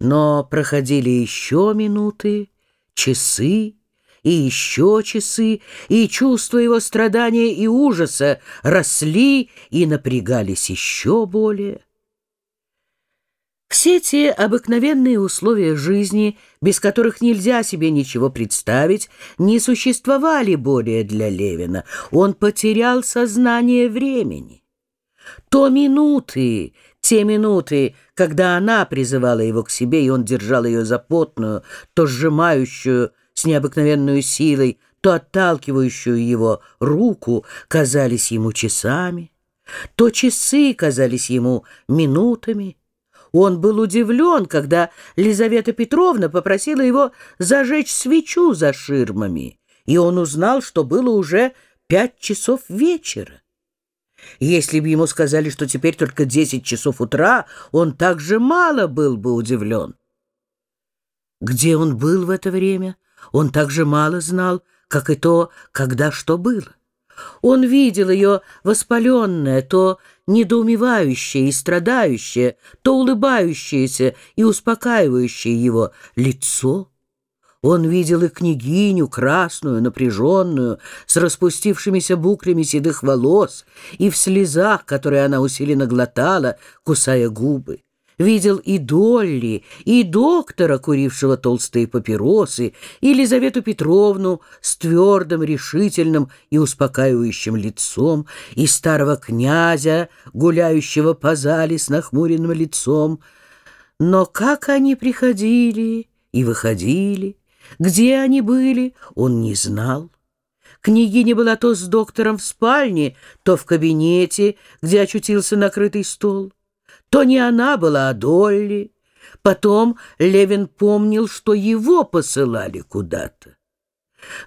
Но проходили еще минуты, часы и еще часы, и чувства его страдания и ужаса росли и напрягались еще более. Все те обыкновенные условия жизни, без которых нельзя себе ничего представить, не существовали более для Левина. Он потерял сознание времени. То минуты, те минуты, когда она призывала его к себе, и он держал ее за потную, то сжимающую с необыкновенной силой, то отталкивающую его руку, казались ему часами, то часы казались ему минутами. Он был удивлен, когда Лизавета Петровна попросила его зажечь свечу за ширмами, и он узнал, что было уже пять часов вечера. Если бы ему сказали, что теперь только десять часов утра, он так же мало был бы удивлен. Где он был в это время, он так же мало знал, как и то, когда что было. Он видел ее воспаленное, то недоумевающее и страдающее, то улыбающееся и успокаивающее его лицо — он видел и княгиню, красную, напряженную, с распустившимися буклями седых волос, и в слезах, которые она усиленно глотала, кусая губы. Видел и Долли, и доктора, курившего толстые папиросы, и Елизавету Петровну с твердым, решительным и успокаивающим лицом, и старого князя, гуляющего по зале с нахмуренным лицом. Но как они приходили и выходили, где они были, он не знал. Княгиня была то с доктором в спальне, то в кабинете, где очутился накрытый стол. То не она была, а Долли. Потом Левин помнил, что его посылали куда-то.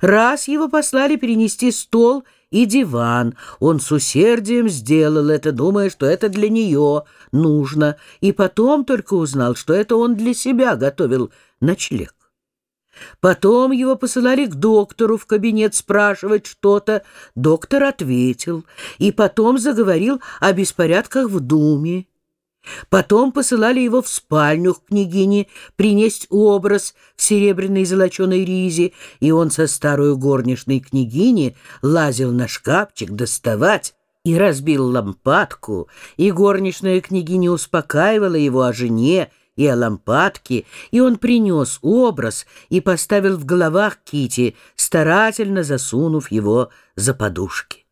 Раз его послали перенести стол и диван. Он с усердием сделал это, думая, что это для нее нужно, и потом только узнал, что это он для себя готовил ночлег. Потом его посылали к доктору в кабинет спрашивать что-то. Доктор ответил, и потом заговорил о беспорядках в Думе. Потом посылали его в спальню к княгине принесть образ в серебряной золоченой ризе, и он со старой горничной княгини лазил на шкафчик доставать, и разбил лампадку, и горничная княгиня успокаивала его о жене и о лампадке, и он принес образ и поставил в головах Кити, старательно засунув его за подушки.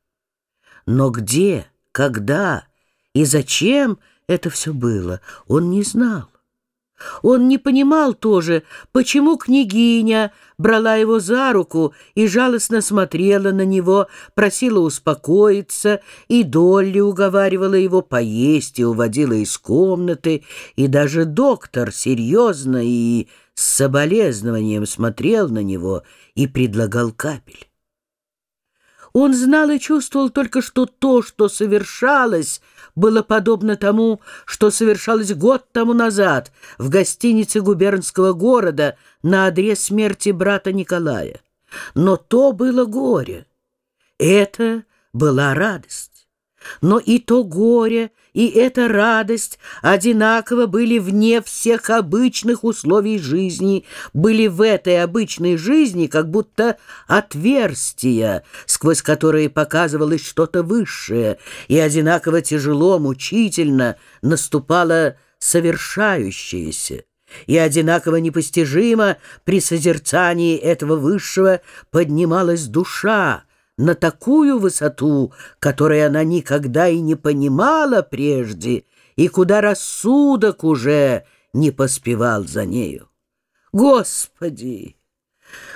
Но где, когда и зачем это все было, он не знал. Он не понимал тоже, почему княгиня брала его за руку и жалостно смотрела на него, просила успокоиться, и Долли уговаривала его поесть и уводила из комнаты, и даже доктор серьезно и с соболезнованием смотрел на него и предлагал капель. Он знал и чувствовал только, что то, что совершалось, было подобно тому, что совершалось год тому назад в гостинице губернского города на адрес смерти брата Николая. Но то было горе. Это была радость. Но и то горе, и эта радость одинаково были вне всех обычных условий жизни, были в этой обычной жизни как будто отверстия, сквозь которые показывалось что-то высшее, и одинаково тяжело, мучительно наступало совершающееся и одинаково непостижимо при созерцании этого высшего поднималась душа, на такую высоту, которой она никогда и не понимала прежде, и куда рассудок уже не поспевал за нею. Господи!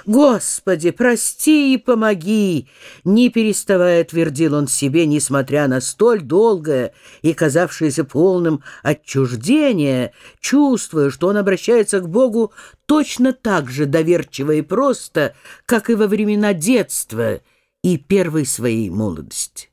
«Господи, прости и помоги!» Не переставая твердил он себе, несмотря на столь долгое и казавшееся полным отчуждение, чувствуя, что он обращается к Богу точно так же доверчиво и просто, как и во времена детства — и первой своей молодости.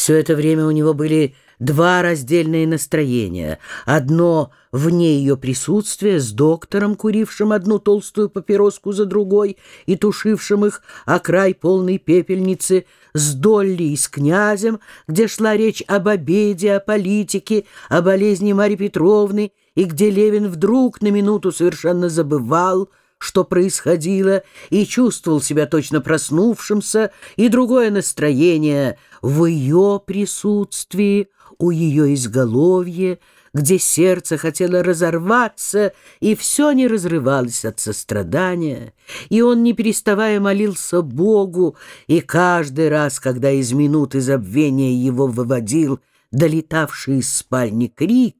Все это время у него были два раздельные настроения. Одно вне ее присутствия с доктором, курившим одну толстую папироску за другой и тушившим их о край полной пепельницы, с Долли и с князем, где шла речь об обеде, о политике, о болезни Марьи Петровны и где Левин вдруг на минуту совершенно забывал, что происходило, и чувствовал себя точно проснувшимся, и другое настроение в ее присутствии, у ее изголовья, где сердце хотело разорваться, и все не разрывалось от сострадания, и он, не переставая, молился Богу, и каждый раз, когда из минуты забвения его выводил долетавший из спальни крик,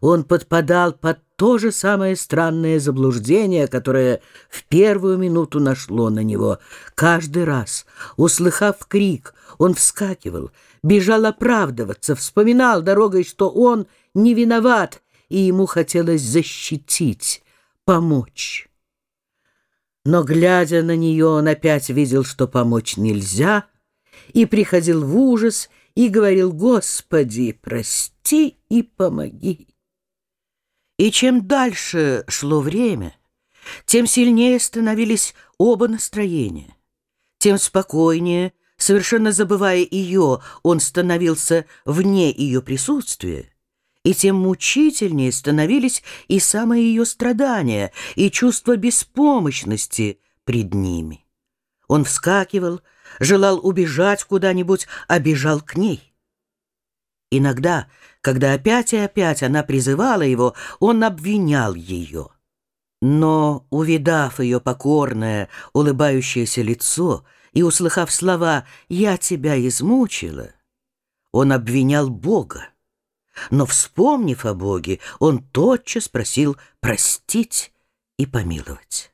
он подпадал под то же самое странное заблуждение, которое в первую минуту нашло на него. Каждый раз, услыхав крик, он вскакивал, бежал оправдываться, вспоминал дорогой, что он не виноват, и ему хотелось защитить, помочь. Но, глядя на нее, он опять видел, что помочь нельзя, и приходил в ужас, и говорил, «Господи, прости и помоги». И чем дальше шло время, тем сильнее становились оба настроения, тем спокойнее, совершенно забывая ее, он становился вне ее присутствия, и тем мучительнее становились и самые ее страдания, и чувство беспомощности пред ними. Он вскакивал, желал убежать куда-нибудь, а бежал к ней. Иногда, когда опять и опять она призывала его, он обвинял ее. Но, увидав ее покорное, улыбающееся лицо и услыхав слова «Я тебя измучила», он обвинял Бога. Но, вспомнив о Боге, он тотчас просил простить и помиловать.